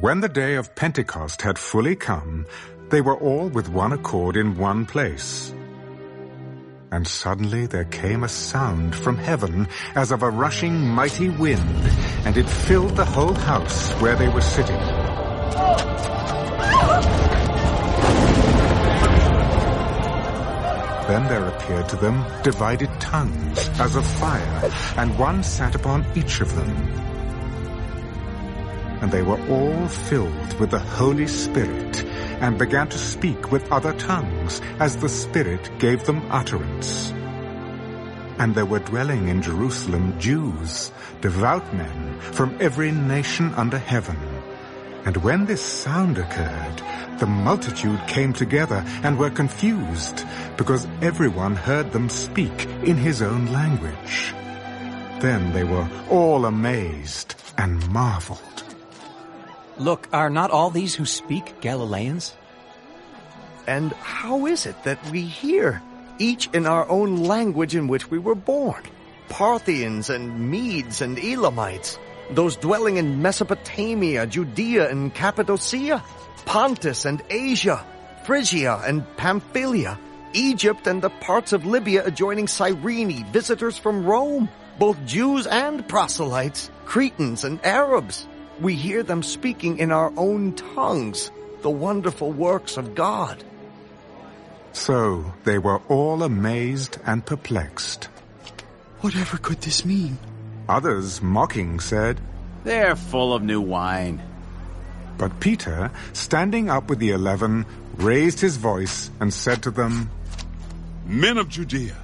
When the day of Pentecost had fully come, they were all with one accord in one place. And suddenly there came a sound from heaven as of a rushing mighty wind, and it filled the whole house where they were sitting. Then there appeared to them divided tongues as of fire, and one sat upon each of them. And they were all filled with the Holy Spirit, and began to speak with other tongues, as the Spirit gave them utterance. And there were dwelling in Jerusalem Jews, devout men, from every nation under heaven. And when this sound occurred, the multitude came together and were confused, because everyone heard them speak in his own language. Then they were all amazed and marveled. Look, are not all these who speak Galileans? And how is it that we hear, each in our own language in which we were born? Parthians and Medes and Elamites, those dwelling in Mesopotamia, Judea and Cappadocia, Pontus and Asia, Phrygia and Pamphylia, Egypt and the parts of Libya adjoining Cyrene, visitors from Rome, both Jews and proselytes, Cretans and Arabs. We hear them speaking in our own tongues the wonderful works of God. So they were all amazed and perplexed. Whatever could this mean? Others, mocking, said, They're full of new wine. But Peter, standing up with the eleven, raised his voice and said to them, Men of Judea,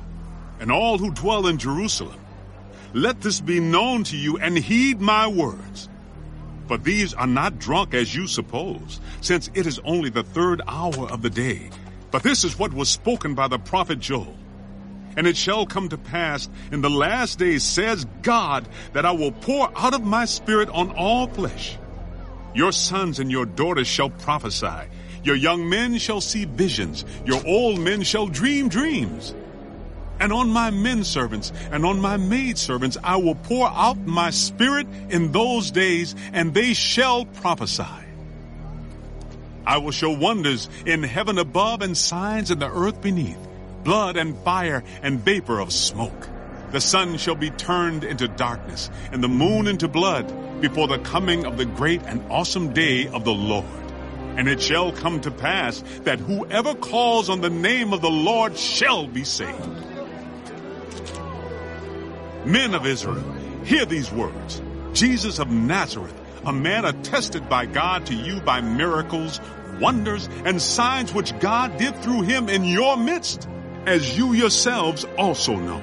and all who dwell in Jerusalem, let this be known to you and heed my words. For these are not drunk as you suppose, since it is only the third hour of the day. But this is what was spoken by the prophet Joel. And it shall come to pass in the last days, says God, that I will pour out of my spirit on all flesh. Your sons and your daughters shall prophesy. Your young men shall see visions. Your old men shall dream dreams. And on my men servants and on my maid servants I will pour out my spirit in those days, and they shall prophesy. I will show wonders in heaven above and signs in the earth beneath, blood and fire and vapor of smoke. The sun shall be turned into darkness and the moon into blood before the coming of the great and awesome day of the Lord. And it shall come to pass that whoever calls on the name of the Lord shall be saved. Men of Israel, hear these words. Jesus of Nazareth, a man attested by God to you by miracles, wonders, and signs which God did through him in your midst, as you yourselves also know.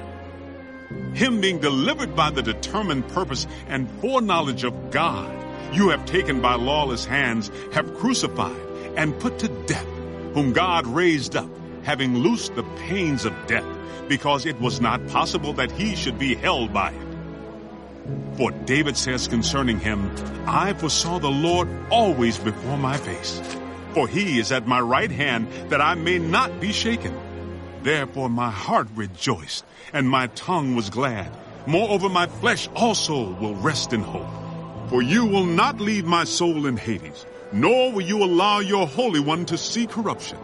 Him being delivered by the determined purpose and foreknowledge of God, you have taken by lawless hands, have crucified and put to death, whom God raised up, having loosed the pains of death, because it was not possible that he should be held by it. For David says concerning him, I foresaw the Lord always before my face. For he is at my right hand, that I may not be shaken. Therefore my heart rejoiced, and my tongue was glad. Moreover, my flesh also will rest in hope. For you will not leave my soul in Hades, nor will you allow your Holy One to see corruption.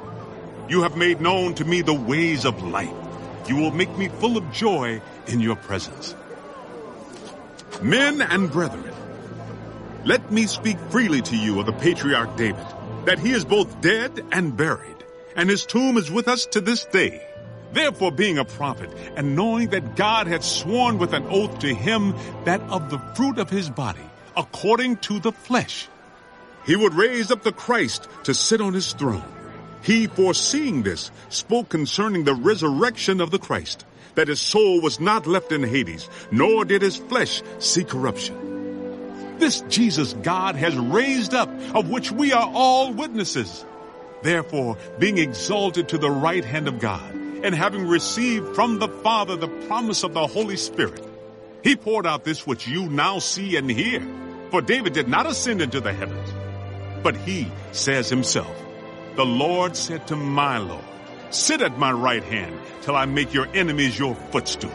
You have made known to me the ways of life. You will make me full of joy in your presence. Men and brethren, let me speak freely to you of the patriarch David, that he is both dead and buried, and his tomb is with us to this day. Therefore, being a prophet, and knowing that God had sworn with an oath to him that of the fruit of his body, according to the flesh, he would raise up the Christ to sit on his throne. He, foreseeing this, spoke concerning the resurrection of the Christ, that his soul was not left in Hades, nor did his flesh see corruption. This Jesus God has raised up, of which we are all witnesses. Therefore, being exalted to the right hand of God, and having received from the Father the promise of the Holy Spirit, he poured out this which you now see and hear. For David did not ascend into the heavens, but he says himself, The Lord said to my Lord, Sit at my right hand till I make your enemies your footstool.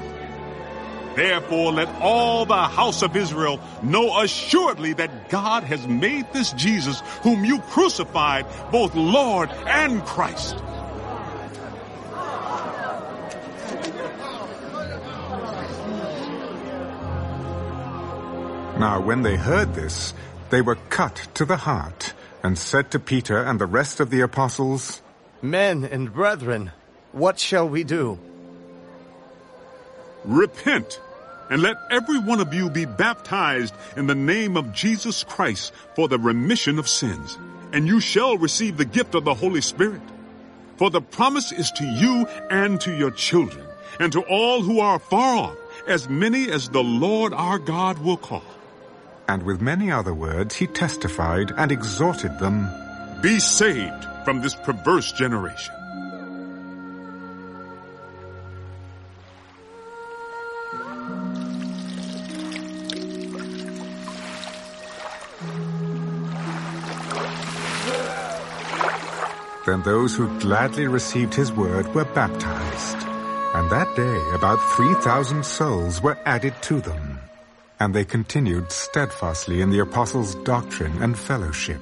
Therefore, let all the house of Israel know assuredly that God has made this Jesus, whom you crucified, both Lord and Christ. Now when they heard this, they were cut to the heart, and said to Peter and the rest of the apostles, Men and brethren, what shall we do? Repent, and let every one of you be baptized in the name of Jesus Christ for the remission of sins, and you shall receive the gift of the Holy Spirit. For the promise is to you and to your children, and to all who are far off, as many as the Lord our God will call. And with many other words he testified and exhorted them, Be saved from this perverse generation. Then those who gladly received his word were baptized. And that day about 3,000 souls were added to them. And they continued steadfastly in the apostles' doctrine and fellowship,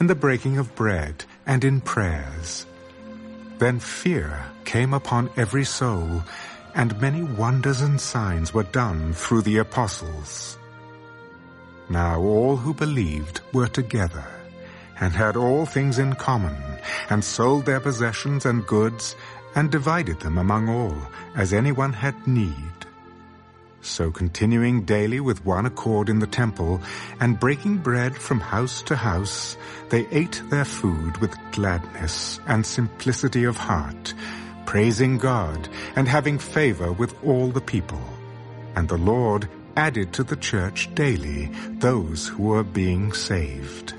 in the breaking of bread, and in prayers. Then fear came upon every soul, and many wonders and signs were done through the apostles. Now all who believed were together, and had all things in common, and sold their possessions and goods, and divided them among all, as anyone had need. So continuing daily with one accord in the temple, and breaking bread from house to house, they ate their food with gladness and simplicity of heart, praising God and having favor with all the people. And the Lord added to the church daily those who were being saved.